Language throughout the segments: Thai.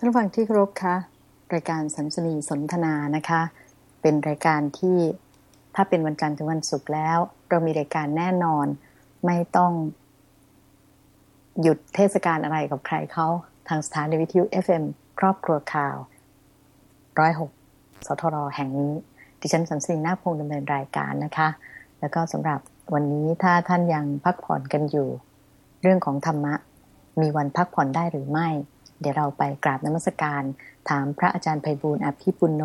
ท่านผู้ฟังที่เคารพคะรายการสัมสนีสนทนานะคะ เป็นรายการที่ถ้าเป็นวันจันทร์ถึงวันศุกร์แล้ว เรามีรายการแน่นอน ไม่ต้อง หยุดเทศกาลอะไรกับใครเขาทางสถานีวิทยุ FM ครอบครัวข่าวร้อยหกสทรแห่งนี้ ดิฉันสันสีนาคพงดำเนินรายการนะคะ แล้วก็สำหรับวันนี้ถ้าท่านยังพักผ่อนกันอยู่ เรื่องของธรรมะ มีวันพักผ่อนได้หรือไม่ เดี๋ยวเราไปกราบนมัสการ ถามพระอาจารย์ไพบูลย์อภิปุโน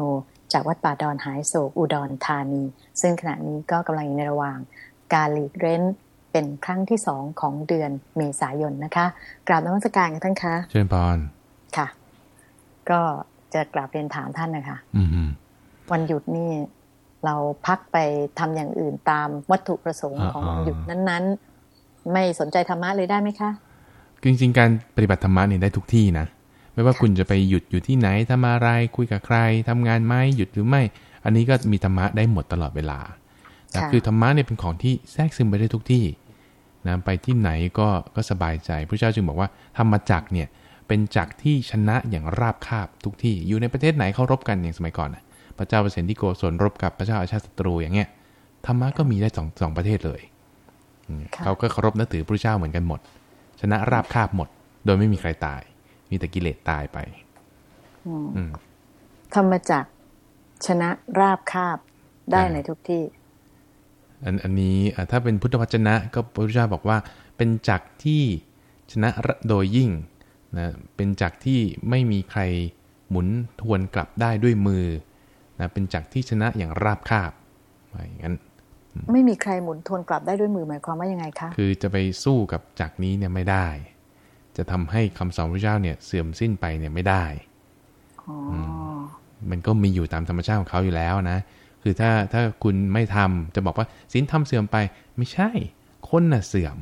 จากวัดป่าดอนหายโศกอุดรธานี ซึ่งขณะนี้ก็กำลังอยู่ในระหว่าง การหลีกเร้นเป็นครั้งที่สองของเดือนเมษายนนะคะ กราบนมัสการกันท่านคะเชิญพรค่ะ ก็จะกราบเรียนถามท่านนะคะอืมอืมวันหยุดนี่เราพักไปทำอย่างอื่นตามวัตถุประสงค์อ่าของวันหยุดนั้น ๆ ไม่สนใจธรรมะเลยได้ไหมคะคือ จริงๆการปฏิบัติธรรมะเนี่ยได้ทุกที่นะ ไม่ว่าคุณจะไปหยุดอยู่ที่ไหนทำอะไรคุยกับใครทำงานไหมหยุดหรือไม่ อันนี้ก็มีธรรมะได้หมดตลอดเวลานะค่ะคือธรรมะเนี่ยเป็นของที่แทรกซึมไปได้ทุกที่นะไปที่ไหนก็ก็สบายใจพระเจ้าจึงบอกว่าธรรมจักรเนี่ยเป็นจักรที่ชนะอย่างราบคาบทุกที่อยู่ในประเทศไหนเขารบกันอย่างสมัยก่อนนะพระเจ้าเปรตที่โกศลรบกับพระเจ้าอาชาติศัตรูอย่างเงี้ยธรรมะก็มีได้สองสองประเทศเลยอืมค่ะเขาก็เคารพนับถือพระเจ้าเหมือนกันหมด ชนะราบคาบหมด โดยไม่มีใครตาย มีแต่กิเลสตายไปอืมอืมธรรมจักรชนะราบคาบได้ใช่ในทุกที่ อันอันนี้อะถ้าเป็นพุทธวจนะก็พระพุทธเจ้าบอกว่า เป็นจักรที่ชนะโดยยิ่งนะเป็นจักรที่ไม่มีใครหมุนทวนกลับได้ด้วยมือนะเป็นจักรที่ชนะอย่างราบคาบว่าอย่างนั้น ไม่มีใครหมุนทวนกลับได้ด้วยมือหมายความว่ายังไงคะคือจะไปสู้กับจักรนี้เนี่ยไม่ได้ จะทำให้คำสอนพระเจ้าเนี่ยเสื่อมสิ้นไปเนี่ยไม่ได้อ๋ออมันก็มีอยู่ตามธรรมชาติของเขาอยู่แล้วนะ คือถ้าถ้าคุณไม่ทำจะบอกว่าศีลธรรมเสื่อมไป ไม่ใช่ คนน่ะเสื่อม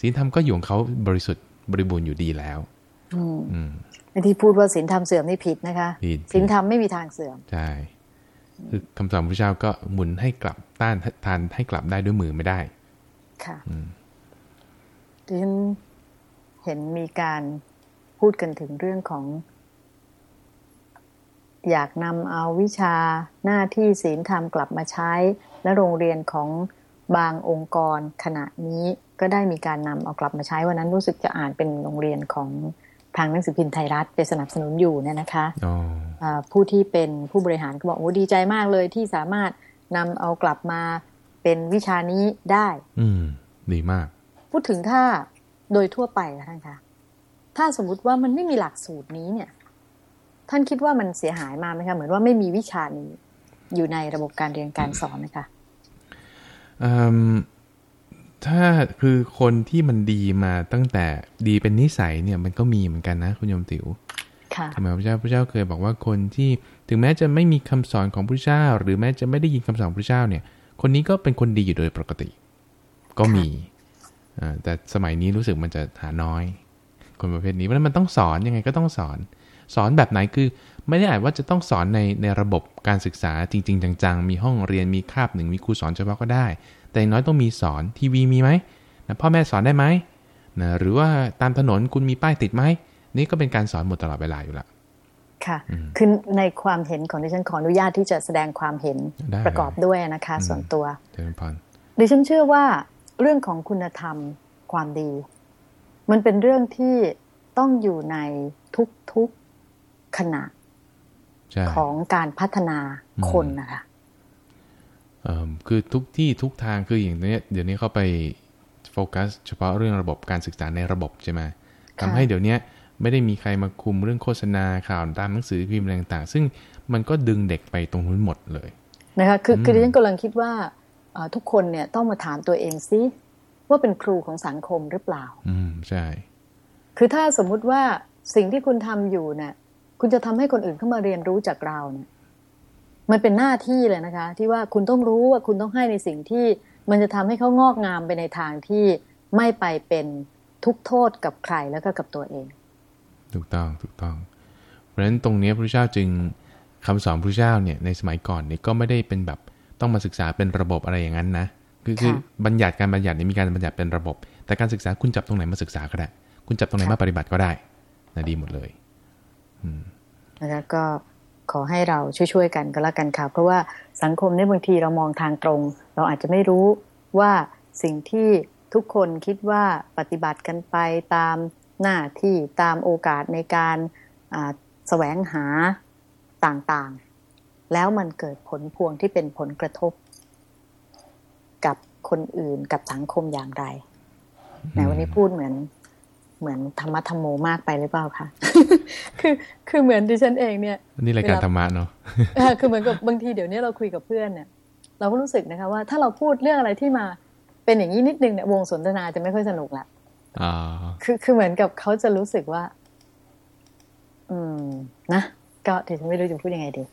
ศีลธรรมก็อยู่ของเขาบริสุทธิ์บริบูรณ์อยู่ดีแล้ว อืมอืมไอ้ที่พูดว่าศีลธรรมเสื่อมนี่ผิดนะคะผิดศีลธรรมไม่มีทางเสื่อมใช่ คือคำสอนพระเจ้าก็หมุนให้กลับต้านทานให้กลับได้ด้วยมือไม่ได้ ค่ะอืมดิฉันเห็นมีการพูดกันถึงเรื่องของ อยากนำเอาวิชาหน้าที่ศีลธรรมกลับมาใช้ และโรงเรียนของบางองค์กรขณะนี้ก็ได้มีการนำเอากลับมาใช้วันนั้นรู้สึกจะอ่านเป็นโรงเรียนของ ทางหนังสือพิมพ์ไทยรัฐไปสนับสนุนอยู่เนี่ยนะคะอ๋ออ่าผู้ที่เป็นผู้บริหารก็บอกโอ้ดีใจมากเลยที่สามารถนำเอากลับมาเป็นวิชานี้ได้ อืม ดีมาก พูดถึงถ้าโดยทั่วไปนะท่านคะถ้าสมมุติว่ามันไม่มีหลักสูตรนี้เนี่ย ท่านคิดว่ามันเสียหายมากไหมคะเหมือนว่าไม่มีวิชานี้อยู่ในระบบการเรียนการสอนนะคะอืม ถ้าคือคนที่มันดีมาตั้งแต่ดีเป็นนิสัยเนี่ยมันก็มีเหมือนกันนะคุณโยมติ๋วค่ะทำไมพระเจ้าพระเจ้าเคยบอกว่าคนที่ถึงแม้จะไม่มีคำสอนของพระเจ้า หรือแม้จะไม่ได้ยินคำสอนของพระเจ้าเนี่ย คนนี้ก็เป็นคนดีอยู่โดยปกติ ก็มีอ่าแต่สมัยนี้รู้สึกมันจะหาน้อย คนประเภทนี้เพราะฉะนั้นมันต้องสอนยังไงก็ต้องสอน สอนแบบไหนคือ ไม่ได้อาจว่าจะต้องสอนในในระบบการศึกษาจริง ๆ จังๆ มีห้องเรียนมีคาบหนึ่งมีครูสอนเฉพาะก็ได้ แต่อย่างน้อยต้องมีสอนทีวีมีไหมนะพ่อแม่สอนได้ไหมนะหรือว่าตามถนนคุณมีป้ายติดไหมนี่ก็เป็นการสอนหมดตลอดเวลาอยู่ละค่ะคือในความเห็นของดิฉันขออนุญาตที่จะแสดงความเห็นได้ประกอบด้วยนะคะอืมส่วนตัวเจริญพรดิฉันเชื่อว่าเรื่องของคุณธรรมความดี มันเป็นเรื่องที่ต้องอยู่ในทุกๆขณะใช่ของการพัฒนาคนนะคะเอิ่ม คือทุกที่ทุกทางคืออย่างเนี้ยเดี๋ยวนี้เขาไปโฟกัส เฉพาะเรื่องระบบการศึกษาในระบบใช่ไหมทำให้เดี๋ยวเนี้ยไม่ได้มีใครมาคุมเรื่องโฆษณาข่าวตามหนังสือพิมพ์อะไรต่างๆ ซึ่งมันก็ดึงเด็กไปตรงนู้นหมดเลยนะคะคืออืมคือดิฉันกำลังคิดว่าเอ่อทุกคนเนี่ยต้องมาถามตัวเองซิว่าเป็นครูของสังคมหรือเปล่า อืมใช่ คือถ้าสมมุติว่าสิ่งที่คุณทำอยู่เนี่ยคุณจะทำให้คนอื่นเข้ามาเรียนรู้จากเราเนี่ย มันเป็นหน้าที่เลยนะคะ ที่ว่าคุณต้องรู้ว่าคุณต้องให้ในสิ่งที่มันจะทำให้เขางอกงามไปในทางที่ไม่ไปเป็นทุกข์โทษกับใครแล้วก็กับตัวเอง ถูกต้องถูกต้อง เพราะฉะนั้นตรงเนี้ยพระเจ้าจึงคำสอนพระเจ้าเนี่ยในสมัยก่อนเนี่ยก็ไม่ได้เป็นแบบต้องมาศึกษาเป็นระบบอะไรอย่างนั้นนะคือคือค่ะบัญญัติการบัญญัติเนี่ยมีการบัญญัติเป็นระบบ แต่การศึกษาคุณจับตรงไหนมาศึกษาก็ได้ คุณจับตรงไหนมาปฏิบัติก็ได้นะดีหมดเลยนะคะก็ ขอให้เราช่วยๆกันก็แล้วกันค่ะ เพราะว่าสังคมในบางทีเรามองทางตรง เราอาจจะไม่รู้ว่าสิ่งที่ทุกคนคิดว่าปฏิบัติกันไปตามหน้าที่ตามโอกาสในการแสวงหาต่างๆ แล้วมันเกิดผลพวงที่เป็นผลกระทบ กับคนอื่นกับสังคมอย่างไรในวันนี้พูดเหมือน เหมือนธรรมะธรรมโมมากไปหรือเปล่าคะคือคือเหมือนดิฉันเองเนี่ยนี่รายการธรรมะเนาะคือเหมือนกับบางทีเดี๋ยวนี้เราคุยกับเพื่อนเนี่ย เราก็รู้สึกนะคะว่าถ้าเราพูดเรื่องอะไรที่มาเป็นอย่างนี้นิดนึงเนี่ยวงสนทนาจะไม่ค่อยสนุกละคือคือเหมือนกับเขาจะรู้สึกว่า อืม นะก็ดิฉันไม่รู้จะพูดยังไงดี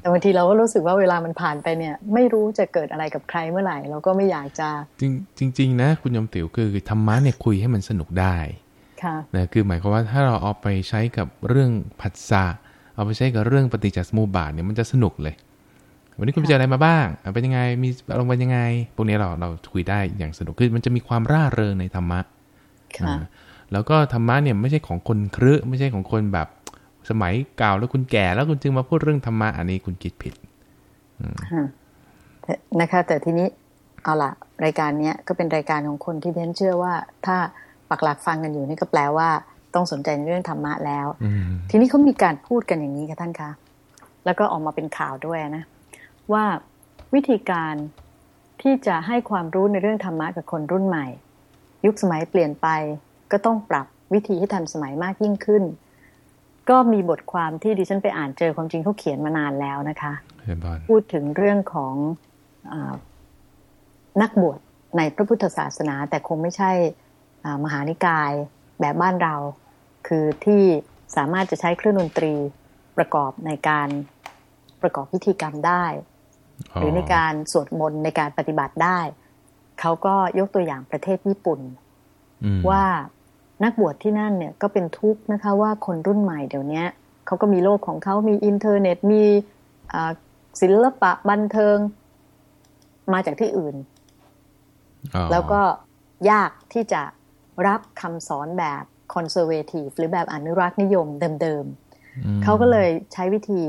แต่บางทีเราก็รู้สึกว่าเวลามันผ่านไปเนี่ย ไม่รู้จะเกิดอะไรกับใครเมื่อไหร่เราก็ไม่อยากจะ จริงจริงๆนะคุณยมติ๋วคือธรรมะเนี่ยคุยให้มันสนุกได้ค่ะ นะคือหมายความว่าถ้าเราเอาไปใช้กับเรื่องผัสสะเอาไปใช้กับเรื่องปฏิจจสมุปบาทเนี่ยมันจะสนุกเลย วันนี้คุณไปเจออะไรมาบ้างเป็นยังไงมีอารมณ์เป็นยังไงพวกนี้เราเราคุยได้อย่างสนุกคือมันจะมีความร่าเริงในธรรมะค่ะแล้วก็ธรรมะเนี่ยไม่ใช่ของคนครื้ไม่ใช่ของคนแบบสมัยเก่าแล้วคุณแก่แล้วคุณจึงมาพูดเรื่องธรรมะอันนี้คุณคิดผิดนะคะ แต่ทีนี้เอาละรายการเนี้ยก็เป็นรายการของคนที่เพ้นเชื่อว่าถ้า ปักหลักฟังกันอยู่นี่ก็แปลว่าต้องสนใจในเรื่องธรรมะแล้วทีนี้เขามีการพูดกันอย่างนี้ค่ะท่านคะแล้วก็ออกมาเป็นข่าวด้วยนะ ว่าวิธีการที่จะให้ความรู้ในเรื่องธรรมะกับคนรุ่นใหม่ ยุคสมัยเปลี่ยนไป ก็ต้องปรับวิธีให้ทันสมัยมากยิ่งขึ้น ก็มีบทความที่ดิฉันไปอ่านเจอความจริงเขาเขียนมานานแล้วนะคะพูดถึงเรื่องของอนักบวชในพระพุทธศาสนา แต่คงไม่ใช่ มหานิกายแบบบ้านเรา คือที่สามารถจะใช้เครื่องดนตรีประกอบในการประกอบพิธีกรรมได้ หรือในการสวดมนต์ในการปฏิบัติได้ เขาก็ยกตัวอย่างประเทศญี่ปุ่น ว่านักบวชที่นั่นเนี่ยก็เป็นทุกข์นะคะว่าคนรุ่นใหม่เดี๋ยวนี้เขาก็มีโลกของเขามีอินเทอร์เน็ตมีศิลปะบันเทิงมาจากที่อื่น แล้วก็ยากที่จะ รับคำสอนแบบคอนเซอร์เวทีฟหรือแบบอนุรักษ์นิยมเดิมๆเขาก็เลยใช้วิธี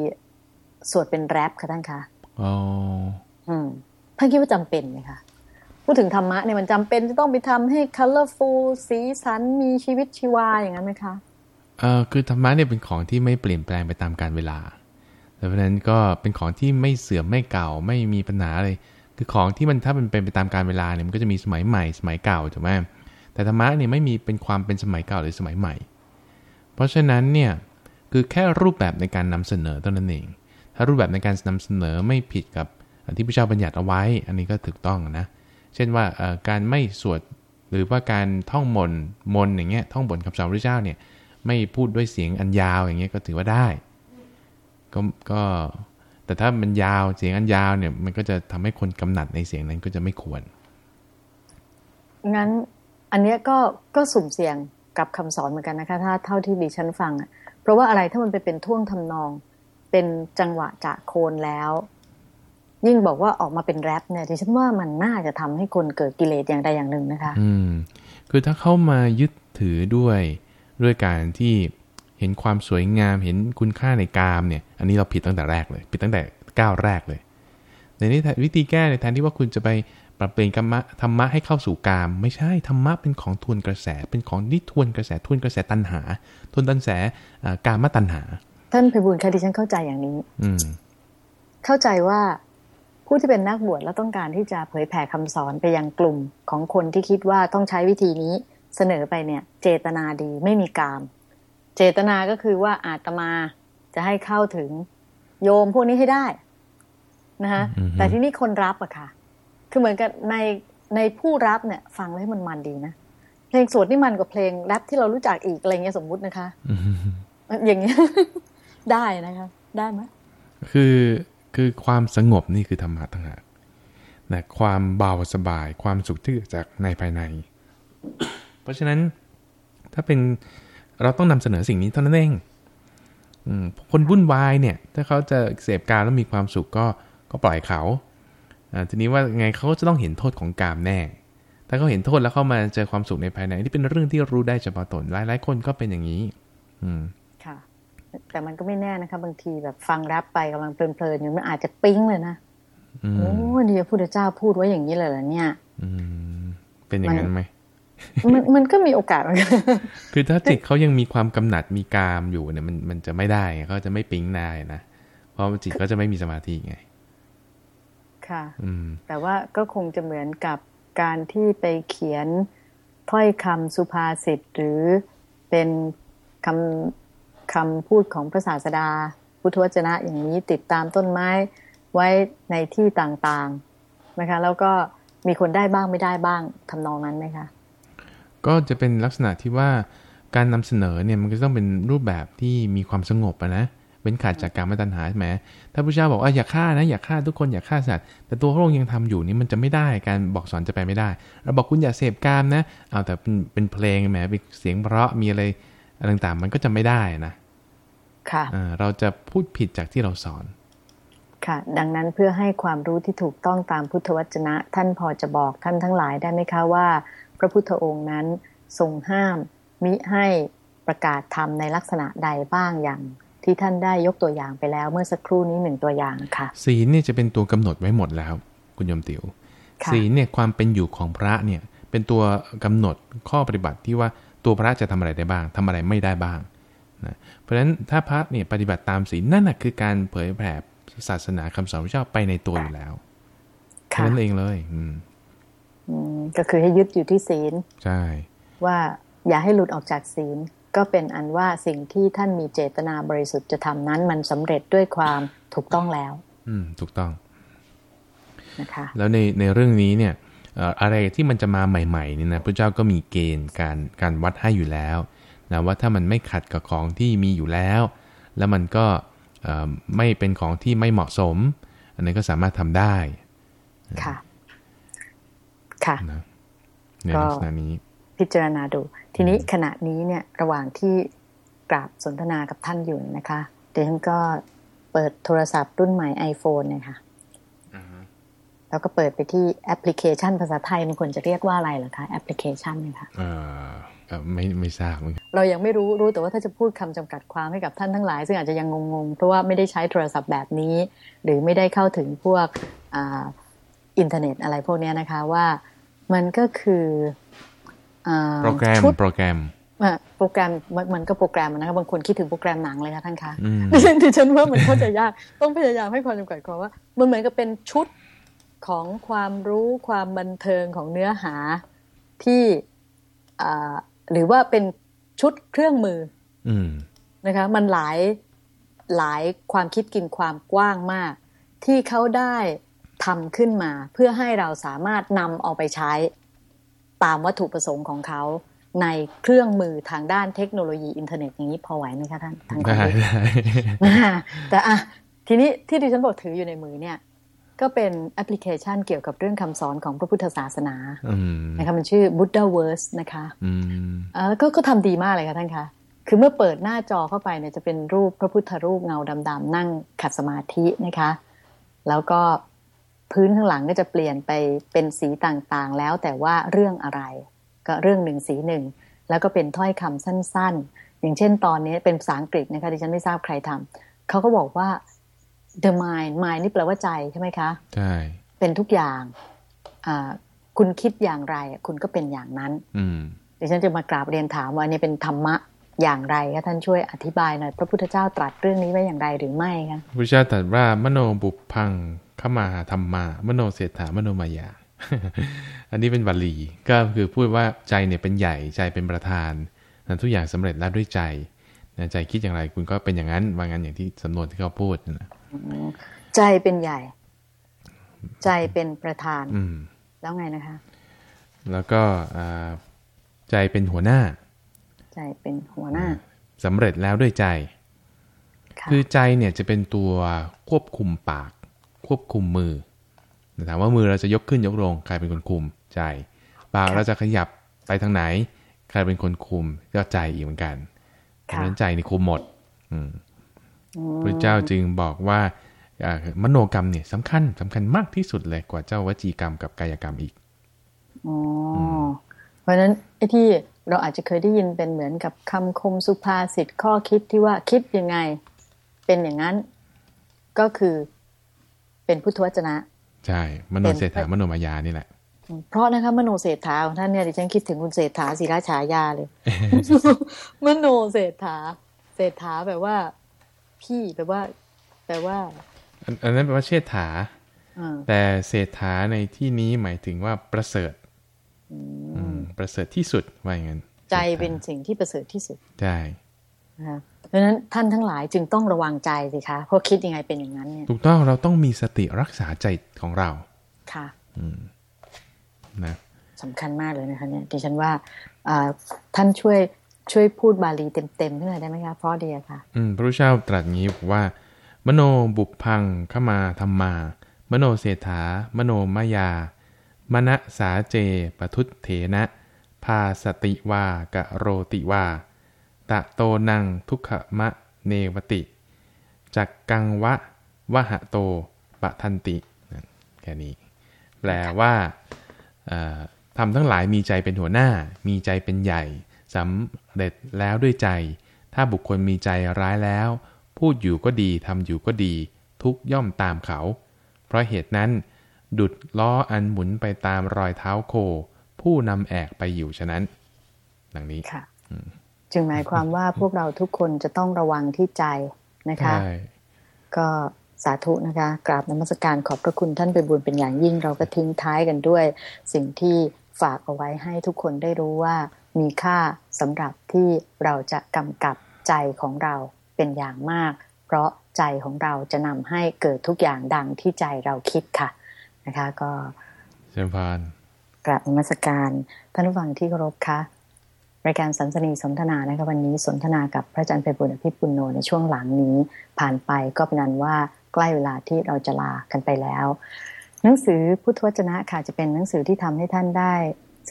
สวดเป็นแรปค่ะท่านคะอ๋อท่านคิดว่าจำเป็นไหมคะพูดถึงธรรมะเนี่ยมันจำเป็นจะต้องไปทำให้ colorful สีสันมีชีวิตชีวาอย่างนั้นไหมคะเออคือธรรมะเนี่ยเป็นของที่ไม่เปลี่ยนแปลงไปตามกาลเวลาดังนั้นก็เป็นของที่ไม่เสื่อมไม่เก่าไม่มีปัญหาอะไรคือของที่มันถ้ามันเป็นไปตามกาลเวลาเนี่ยมันก็จะมีสมัยใหม่สมัยเก่าถูกไหม แต่ธรรมะเนี่ยไม่มีเป็นความเป็นสมัยเก่าหรือสมัยใหม่ เพราะฉะนั้นเนี่ยคือแค่รูปแบบในการนำเสนอเท่านั้นเอง ถ้ารูปแบบในการนำเสนอไม่ผิดกับที่พระเจ้าบัญญัติเอาไว้ อันนี้ก็ถูกต้องนะ เช่นว่าการไม่สวดหรือว่าการท่องมนมนอย่างเงี้ยท่องบนคำสอนพระเจ้าเนี่ยไม่พูดด้วยเสียงอันยาวอย่างเงี้ยก็ถือว่าได้ก็ก็แต่ถ้ามันยาวเสียงอันยาวเนี่ยมันก็จะทำให้คนกำหนัดในเสียงนั้นก็จะไม่ควร งั้น อันนี้ก็ก็สุ่มเสี่ยงกับคำสอนเหมือนกันนะคะถ้าเท่าที่ดิฉันฟังอะเพราะว่าอะไรถ้ามันไปเป็นท่วงทำนอง เป็นจังหวะจะโคนแล้ว ยิ่งบอกว่าออกมาเป็นแรปเนี่ยดิฉันว่ามันน่าจะทำให้คนเกิดกิเลสอย่างใดอย่างหนึ่งนะคะ อืม คือถ้าเข้ามายึดถือด้วยด้วยการที่เห็นความสวยงามเห็นคุณค่าในกามเนี่ย อันนี้เราผิดตั้งแต่แรกเลย ผิดตั้งแต่ก้าวแรกเลย ในนี้วิธีแก้ในแทนที่ว่าคุณจะไปปรับเปลี่ยนกรรมะธรรมะให้เข้าสู่กาม ไม่ใช่ธรรมะเป็นของทวนกระแสเป็นของที่ทวนกระแสทวนกระแสตัณหา ทวนตันแสกามตัณหา ท่านพิบูลค่ะดิฉันเข้าใจอย่างนี้ อืมเข้าใจว่าผู้ที่เป็นนักบวชแล้วต้องการที่จะเผยแผ่คำสอนไปยังกลุ่มของคนที่คิดว่าต้องใช้วิธีนี้เสนอไปเนี่ย เจตนาดีไม่มีกาม เจตนาก็คือว่าอาตมาจะให้เข้าถึงโยมพวกนี้ให้ได้ นะคะแต่ที่นี่คนรับอะค่ะ คือเหมือนกับในในผู้รับเนี่ย ฟังแล้วให้มันมันดีนะเพลงสวดนี่มันกว่าเพลงแรปที่เรารู้จักอีกอะไรเงี้ยสมมุตินะคะอย่างเงี้ยได้นะคะ ได้ไหมคือคือความสงบนี่คือธรรมะต่างหากนะความเบาสบายความสุขที่เกิดจากในภายใน เพราะฉะนั้นถ้าเป็นเราต้องนำเสนอสิ่งนี้เท่านั้นเองคนวุ่นวายเนี่ย ถ้าเขาจะเสพการแล้วมีความสุขก็ ก็ปล่อยเขาทีนี้ว่าไงเขาจะต้องเห็นโทษของกามแน่ ถ้าเขาเห็นโทษแล้วเข้ามาเจอความสุขในภายในที่เป็นเรื่องที่รู้ได้เฉพาะตนหลายหลายคนก็เป็นอย่างนี้ อืมค่ะ แต่มันก็ไม่แน่นะคะ บางทีแบบฟังรับไปกำลังเพลินๆอยู่มันอาจจะปิ๊งเลยนะโอ้ดีพระพุทธเจ้าพูดไว้อย่างนี้เลยเหรอเนี่ย อืม เป็นอย่างนั้นไหมมันมันก็มีโอกาสเหมือนกันคือถ้าจิตเขายังมีความกำหนัดมีกามอยู่เนี่ยมันมันจะไม่ได้เขาจะไม่ปิ๊งได้นะเพราะจิตก็จะไม่มีสมาธิไง ค่ะอืมแต่ว่าก็คงจะเหมือนกับการที่ไปเขียนถ้อยคำสุภาษิตหรือเป็นคำคำพูดของพระศาสดา พุทธวจนะอย่างนี้ติดตามต้นไม้ไว้ในที่ต่างๆนะคะ แล้วก็มีคนได้บ้างไม่ได้บ้างทำนองนั้นไหมคะ ก็จะเป็นลักษณะที่ว่าการนำเสนอเนี่ยมันก็ต้องเป็นรูปแบบที่มีความสงบนะ เว้นขาดจากการมาตัญหาใช่ไหมถ้าพระเจ้าบอกว่าอย่าฆ่านะอย่าฆ่าทุกคนอย่าฆ่าสัตว์ แต่ตัวพระองค์ยังทำอยู่นี่มันจะไม่ได้การบอกสอนจะไปไม่ได้เราบอกคุณอย่าเสพกามนะเอาแต่เป็นเป็นเพลงแหมเป็นเสียงเพราะมีอะไรอะไรต่างๆ มันก็จะไม่ได้นะค่ะเราจะพูดผิดจากที่เราสอน ค่ะ ดังนั้นเพื่อให้ความรู้ที่ถูกต้องตามพุทธวจนะ ท่านพอจะบอกท่านทั้งหลายได้ไหมคะว่า พระพุทธองค์นั้นทรงห้ามมิให้ประกาศธรรมในลักษณะใดบ้างอย่าง ที่ท่านได้ยกตัวอย่างไปแล้ว เมื่อสักครู่นี้หนึ่งตัวอย่างค่ะศีลเนี่ยจะเป็นตัวกำหนดไว้หมดแล้ว คุณยมติว๋วศีลเนี่ยความเป็นอยู่ของพระเนี่ยเป็นตัวกำหนดข้อปฏิบัติที่ว่าตัวพระจะทำอะไรได้บ้างทำอะไรไม่ได้บ้างนะเพราะฉะนั้นถ้าพระเนี่ยปฏิบัติตามศีลนั่นแหะคือการเผยแผ่ศาสนาคำสอนพระเจ้าไปในตัวอยู่แล้วนั่นเองเลย อืมก็คือให้ยึดอยู่ที่ศีล ใช่ ว่าอย่าให้หลุดออกจากศีล ก็เป็นอันว่าสิ่งที่ท่านมีเจตนาบริสุทธิ์จะทำนั้น มันสำเร็จด้วยความถูกต้องแล้ว อืม ถูกต้องนะคะแล้วในในเรื่องนี้เนี่ยอะไรที่มันจะมาใหม่ๆนี่นะพระเจ้าก็มีเกณฑ์การการวัดให้อยู่แล้วนะว่าถ้ามันไม่ขัดกับของที่มีอยู่แล้ว แล้วมันก็ไม่เป็นของที่ไม่เหมาะสม อันนี้ก็สามารถทำได้ ค่ะ ค่ะในลักษณะนี้ พิจารณาดู ทีนี้ขณะนี้เนี่ยระหว่างที่กราบสนทนากับท่านอยู่นะคะเดี๋ยวท่านก็เปิดโทรศัพท์รุ่นใหม่ iPhone เนี่ยค่ะแล้วก็เปิดไปที่แอปพลิเคชันภาษาไทยมันควรจะเรียกว่าอะไรเหรอคะแอปพลิเคชันเนี่ยค่ะไม่ไม่ทราบเรายังไม่รู้รู้แต่ว่าถ้าจะพูดคำจำกัดความให้กับท่านทั้งหลาย ซึ่งอาจจะยังงงๆ เพราะว่าไม่ได้ใช้โทรศัพท์แบบนี้ หรือไม่ได้เข้าถึงพวกอินเทอร์เน็ตอะไรพวกนี้นะคะว่ามันก็คือ โปรแกรมโปรแกรมโปรแกรมมันก็โปรแกรมนะคะบางคนคิดถึงโปรแกรมหนังเลยค่ะท่านคะดิฉันดิฉันว่ามันเข้าใจยากต้องพยายามให้ความจำกัดความว่า มันเหมือนกับเป็นชุดของความรู้ความบันเทิงของเนื้อหาที่หรือว่าเป็นชุดเครื่องมือนะคะ มันหลายหลายความคิดกินความกว้างมาก ที่เขาได้ทำขึ้นมา เพื่อให้เราสามารถนำเอาไปใช้ ตามวัตถุประสงค์ของเขาในเครื่องมือทางด้านเทคโนโลยีอินเทอร์เน็ตอย่างนี้พอไหวไหมคะท่านทางได้แต่อะทีนี้ที่ดิฉันบอกถืออยู่ในมือเนี่ย ก็เป็นแอปพลิเคชันเกี่ยวกับเรื่องคำสอนของพระพุทธศาสนานะคะมันชื่อ Buddha Verse นะคะอ่าแล้วก็ก็ทำดีมากเลยค่ะท่านคะ คือเมื่อเปิดหน้าจอเข้าไปเนี่ยจะเป็นรูปพระพุทธรูปเงาดำๆนั่งขัดสมาธินะคะ แล้วก็ พื้นข้างหลังก็จะเปลี่ยนไปเป็นสีต่างๆ แล้วแต่ว่าเรื่องอะไร ก็เรื่องหนึ่งสีหนึ่งแล้วก็เป็นถ้อยคำสั้นๆ อย่างเช่นตอนนี้เป็นภาษาอังกฤษนะคะดิฉันไม่ทราบใครทำเขาก็บอกว่า the mind mind นี่แปลว่าใจใช่ไหมคะใช่เป็นทุกอย่างคุณคิดอย่างไร คุณก็เป็นอย่างนั้นอืดิฉันจะมากราบเรียนถามว่านี่เป็นธรรมะ อย่างไรคะท่านช่วยอธิบายหน่อยพระพุทธเจ้าตรัสเรื่องนี้ไว้อย่างไรหรือไม่คะพระเจ้าตรัสว่ามโนบุพังขมาธรรมา มโนเศรษฐามโนมายา อันนี้เป็นวลีก็คือพูดว่าใจเนี่ยเป็นใหญ่ใจเป็นประธานนั้นทุกอย่างสำเร็จแล้วด้วยใจใจคิดอย่างไรคุณก็เป็นอย่างนั้นว่างั้นอย่างที่สำนวนที่เขาพูดนะใจเป็นใหญ่ ใจเป็นประธาน อืแล้วไงนะคะ แล้วก็ใจเป็นหัวหน้า ใจเป็นหัวหน้าสำเร็จแล้วด้วยใจ คือใจเนี่ยจะเป็นตัวควบคุมปาก ควบคุมมือถามว่ามือเราจะยกขึ้นยกลงใครเป็นคนคุมใจ ปากเราจะขยับไปทางไหนใครเป็นคนคุมก็ใจอีกเหมือนกันเพราะฉะนั้นใจนี่คุมหมด อืมพระเจ้าจึงบอกว่ามโนกรรมเนี่ยสำคัญสำคัญมากที่สุดเลยกว่าเจ้าวจีกรรมกับกายกรรมอีกอ๋อเพราะฉะนั้นไอ้ที่ เราอาจจะเคยได้ยินเป็นเหมือนกับคำคมสุภาษิตข้อคิดที่ว่าคิดยังไง เป็นอย่างนั้น ก็คือเป็นพุทธวจนะ ใช่มโนเศรษฐามโนมายานี่แหละ เพราะนะคะมโนเศรษฐาของท่านเนี่ยดิฉันคิดถึงคุณเศรษฐาศิราชายาเลยมโนเศรษฐา เศรษฐาแบบว่า พี่แปลว่าแปลว่า อันนั้นแปลว่าเชษฐาอ่าแต่เศรษฐาในที่นี้หมายถึงว่าประเสริฐอืม ประเสริฐที่สุดว่าอย่างนั้นใจเป็นสิ่งที่ประเสริฐที่สุดใช่นะคะเพราะฉะนั้นท่านทั้งหลายจึงต้องระวังใจสิคะเพราะคิดยังไงเป็นอย่างนั้นเนี่ยถูกต้องเราต้องมีสติรักษาใจของเรา ค่ะนะสำคัญมากเลยนะคะเนี่ยดิฉันว่าอ่าท่านช่วยช่วยพูดบาลีเต็มๆขึ้นมาได้ไหมคะเพราะดีอะค่ะ อืมพระพุทธเจ้าตรัสงี้บอกว่า มโนบุพพังขมาธรรมา มโนเศรษฐามโนมายา มณสาเจปทุตเถนะ พาสติวากะโรติวา ตะโตนังทุกขมะเนวติจักกังวะวะหะโตปะทันติ แค่นี้ แปลว่าทำทั้งหลายมีใจเป็นหัวหน้า มีใจเป็นใหญ่สำเร็จแล้วด้วยใจ ถ้าบุคคลมีใจร้ายแล้ว พูดอยู่ก็ดีทำอยู่ก็ดี ทุกย่อมตามเขา เพราะเหตุนั้น ดุดล้ออันหมุนไปตามรอยเท้าโค ผู้นำแอกไปอยู่ฉะนั้น ดังนี้ค่ะจึงหมายความว่าพวกเราทุกคนจะต้องระวังที่ใจนะคะใช่ก็สาธุนะคะ กราบนมัสการขอบพระคุณท่านไปบุญเป็นอย่างยิ่ง เราก็ทิ้งท้ายกันด้วย สิ่งที่ฝากเอาไว้ให้ทุกคนได้รู้ว่ามีค่าสำหรับที่เราจะกำกับใจของเราเป็นอย่างมาก เพราะใจของเราจะนำให้เกิดทุกอย่างดังที่ใจเราคิดค่ะ นะคะ ก็เชิญพานกราบนมัสการท่านผู้ฟังที่เคารพคะรายการสัมสนีสนทนานะคะวันนี้สนทนากับพระอาจารย์ไพบุญอภิปุณโนในช่วงหลังนี้ผ่านไปก็เป็นนั้นว่าใกล้เวลาที่เราจะลากันไปแล้ว หนังสือพุทธวจนะค่ะจะเป็นหนังสือที่ทำให้ท่านได้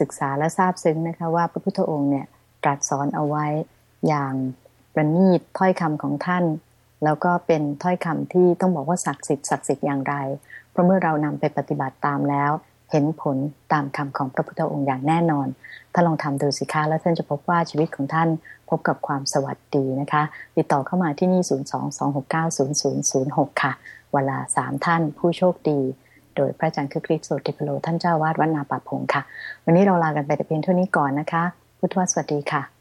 ศึกษาและทราบซึ้งนะคะว่าพระพุทธองค์เนี่ยตรัสสอนเอาไว้อย่างประณีตถ้อยคำของท่าน แล้วก็เป็นถ้อยคำที่ต้องบอกว่าศักดิ์สิทธิ์ศักดิ์สิทธิ์อย่างไร เพราะเมื่อเรานำไปปฏิบัติตามแล้ว เห็นผลตามคำของพระพุทธองค์อย่างแน่นอนถ้าลองทำดูสิคะแล้วท่านจะพบว่าชีวิตของท่านพบกับความสวัสดีนะคะ ติดต่อเข้ามาที่นี่ 022690006 ค่ะ เวลาสามท่านผู้โชคดี โดยพระอาจารย์คึกฤทธิ์โสติพโลท่านเจ้าวาดวัดนาป่าพงค่ะ วันนี้เราลากันไปแต่เพียงเท่านี้ก่อนนะคะ พุทธวสวัสดีค่ะ